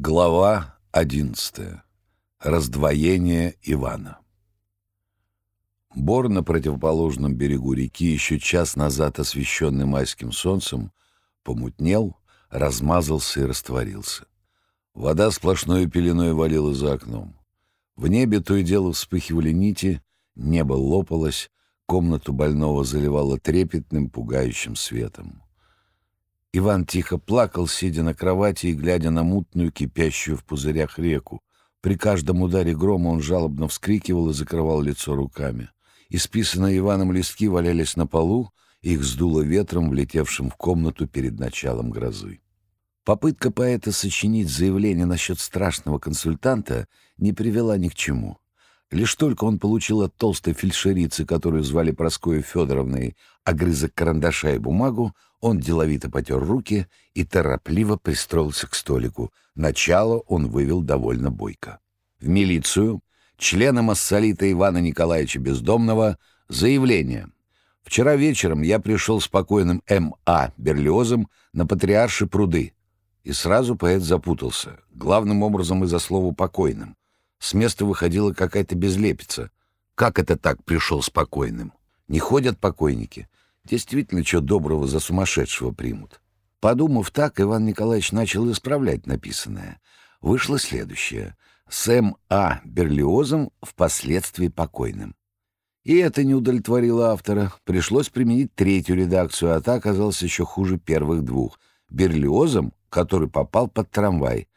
Глава одиннадцатая. Раздвоение Ивана. Бор на противоположном берегу реки, еще час назад освещенный майским солнцем, помутнел, размазался и растворился. Вода сплошной пеленой валила за окном. В небе то и дело вспыхивали нити, небо лопалось, комнату больного заливало трепетным, пугающим светом. Иван тихо плакал, сидя на кровати и глядя на мутную, кипящую в пузырях реку. При каждом ударе грома он жалобно вскрикивал и закрывал лицо руками. Исписанные Иваном листки валялись на полу, их сдуло ветром, влетевшим в комнату перед началом грозы. Попытка поэта сочинить заявление насчет страшного консультанта не привела ни к чему. Лишь только он получил от толстой фельдшерицы, которую звали Проскою Федоровной, огрызок карандаша и бумагу, он деловито потер руки и торопливо пристроился к столику. Начало он вывел довольно бойко. В милицию, члена массолита Ивана Николаевича Бездомного, заявление. Вчера вечером я пришел спокойным М.А. Берлиозом на Патриарши пруды. И сразу поэт запутался, главным образом из-за слова «покойным». С места выходила какая-то безлепица. Как это так пришел спокойным? Не ходят покойники. Действительно, что доброго за сумасшедшего примут. Подумав так, Иван Николаевич начал исправлять написанное. Вышло следующее. Сэм А. Берлиозом впоследствии покойным. И это не удовлетворило автора. Пришлось применить третью редакцию, а та оказалась еще хуже первых двух. Берлиозом, который попал под трамвай.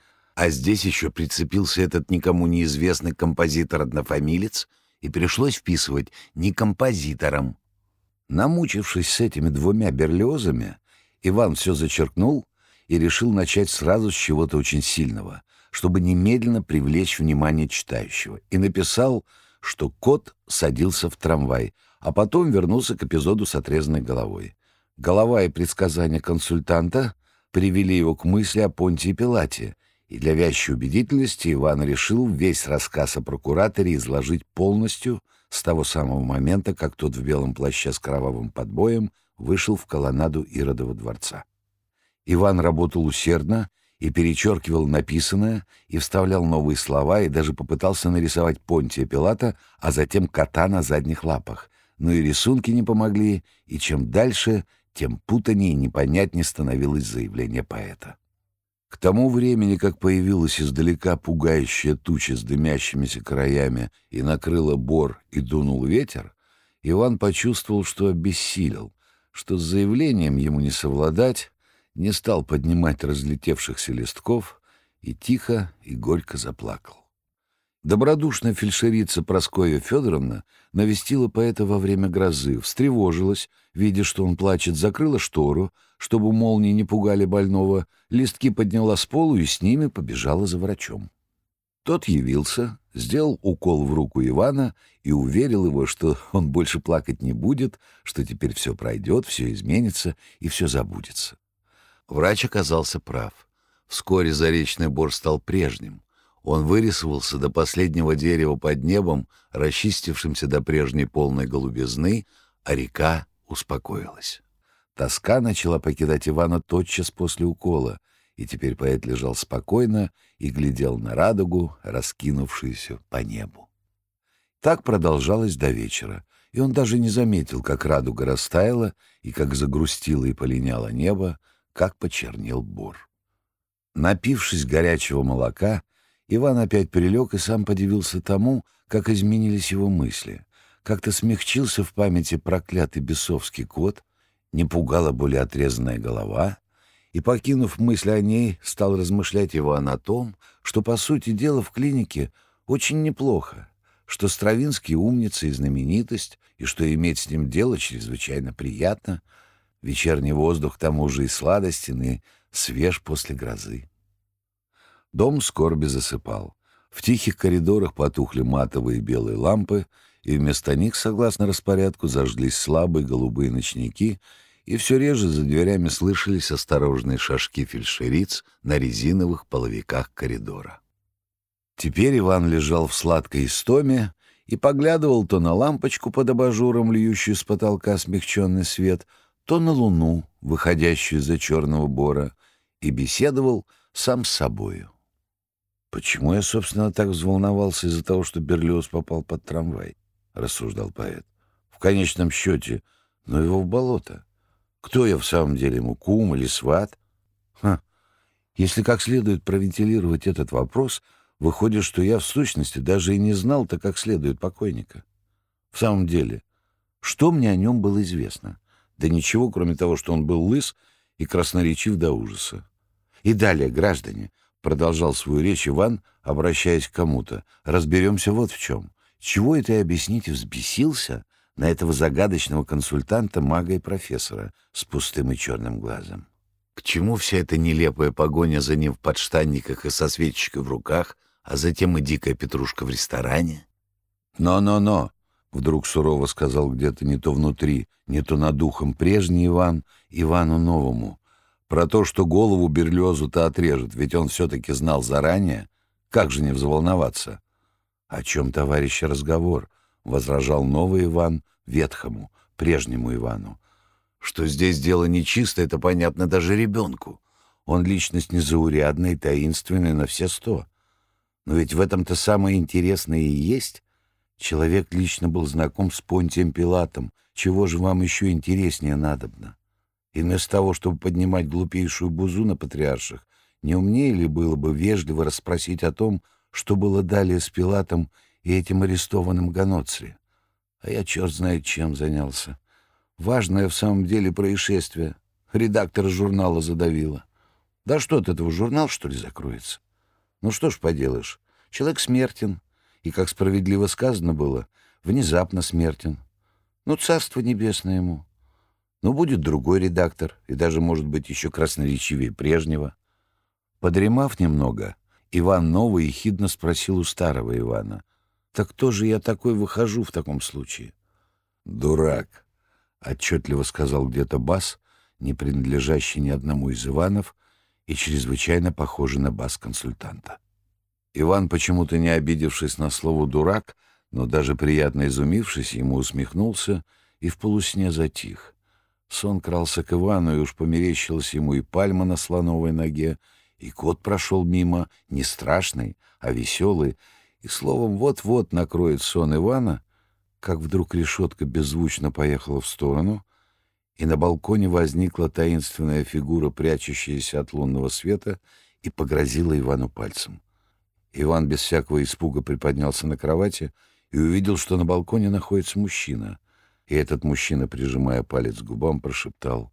А здесь еще прицепился этот никому неизвестный композитор-однофамилец, и пришлось вписывать не композитором. Намучившись с этими двумя берлиозами, Иван все зачеркнул и решил начать сразу с чего-то очень сильного, чтобы немедленно привлечь внимание читающего, и написал, что кот садился в трамвай, а потом вернулся к эпизоду с отрезанной головой. Голова и предсказания консультанта привели его к мысли о Понтии Пилате, и для вящей убедительности Иван решил весь рассказ о прокураторе изложить полностью с того самого момента, как тот в белом плаще с кровавым подбоем вышел в колоннаду Иродова дворца. Иван работал усердно и перечеркивал написанное, и вставлял новые слова, и даже попытался нарисовать Понтия Пилата, а затем кота на задних лапах. Но и рисунки не помогли, и чем дальше, тем путанее и непонятнее становилось заявление поэта. К тому времени, как появилась издалека пугающая туча с дымящимися краями и накрыла бор и дунул ветер, Иван почувствовал, что обессилел, что с заявлением ему не совладать, не стал поднимать разлетевшихся листков и тихо и горько заплакал. Добродушная фельдшерица Проскоя Федоровна навестила поэта во время грозы, встревожилась, видя, что он плачет, закрыла штору, чтобы молнии не пугали больного, листки подняла с полу и с ними побежала за врачом. Тот явился, сделал укол в руку Ивана и уверил его, что он больше плакать не будет, что теперь все пройдет, все изменится и все забудется. Врач оказался прав. Вскоре Заречный Бор стал прежним. Он вырисовался до последнего дерева под небом, расчистившимся до прежней полной голубизны, а река успокоилась. Тоска начала покидать Ивана тотчас после укола, и теперь поэт лежал спокойно и глядел на радугу, раскинувшуюся по небу. Так продолжалось до вечера, и он даже не заметил, как радуга растаяла и как загрустило и полиняло небо, как почернел бор. Напившись горячего молока, Иван опять прилег и сам подивился тому, как изменились его мысли. Как-то смягчился в памяти проклятый бесовский кот, не пугала более отрезанная голова, и, покинув мысль о ней, стал размышлять Иван о том, что, по сути дела, в клинике очень неплохо, что Стравинский умница и знаменитость, и что иметь с ним дело чрезвычайно приятно, вечерний воздух к тому же и сладостен, и свеж после грозы. Дом скорби засыпал. В тихих коридорах потухли матовые белые лампы, и вместо них, согласно распорядку, зажглись слабые голубые ночники, и все реже за дверями слышались осторожные шажки фельдшериц на резиновых половиках коридора. Теперь Иван лежал в сладкой истоме и поглядывал то на лампочку под абажуром, льющую с потолка смягченный свет, то на луну, выходящую из-за черного бора, и беседовал сам с собою. «Почему я, собственно, так взволновался из-за того, что Берлиоз попал под трамвай?» — рассуждал поэт. «В конечном счете, но его в болото. Кто я в самом деле ему, кум или сват? Ха. Если как следует провентилировать этот вопрос, выходит, что я в сущности даже и не знал-то как следует покойника. В самом деле, что мне о нем было известно? Да ничего, кроме того, что он был лыс и красноречив до ужаса. И далее, граждане, продолжал свою речь Иван, обращаясь к кому-то, разберемся вот в чем. Чего это и объясните взбесился на этого загадочного консультанта, мага и профессора с пустым и черным глазом? К чему вся эта нелепая погоня за ним в подштанниках и со свечечкой в руках, а затем и дикая петрушка в ресторане? «Но-но-но!» — вдруг сурово сказал где-то не то внутри, не то над духом прежний Иван Ивану Новому. Про то, что голову Берлиозу-то отрежет, ведь он все-таки знал заранее. Как же не взволноваться? «О чем, товарищ, разговор?» — возражал новый Иван ветхому, прежнему Ивану. Что здесь дело нечисто, это понятно даже ребенку. Он личность незаурядная и таинственная на все сто. Но ведь в этом-то самое интересное и есть. Человек лично был знаком с Понтием Пилатом. Чего же вам еще интереснее надобно? И вместо того, чтобы поднимать глупейшую бузу на патриарших, не умнее ли было бы вежливо расспросить о том, что было далее с Пилатом и этим арестованным Ганоцри? А я черт знает чем занялся. Важное в самом деле происшествие. Редактор журнала задавила. Да что от этого журнал, что ли, закроется? Ну что ж поделаешь, человек смертен, и, как справедливо сказано было, внезапно смертен. Ну, царство небесное ему. Ну, будет другой редактор, и даже, может быть, еще красноречивее прежнего. Подремав немного, Иван Новый ехидно спросил у старого Ивана, «Так кто же я такой выхожу в таком случае?» «Дурак», — отчетливо сказал где-то бас, не принадлежащий ни одному из Иванов и чрезвычайно похожий на бас консультанта. Иван, почему-то не обидевшись на слово «дурак», но даже приятно изумившись, ему усмехнулся и в полусне затих. Сон крался к Ивану, и уж померещилась ему и пальма на слоновой ноге, и кот прошел мимо, не страшный, а веселый, и, словом, вот-вот накроет сон Ивана — как вдруг решетка беззвучно поехала в сторону, и на балконе возникла таинственная фигура, прячущаяся от лунного света, и погрозила Ивану пальцем. Иван без всякого испуга приподнялся на кровати и увидел, что на балконе находится мужчина. И этот мужчина, прижимая палец к губам, прошептал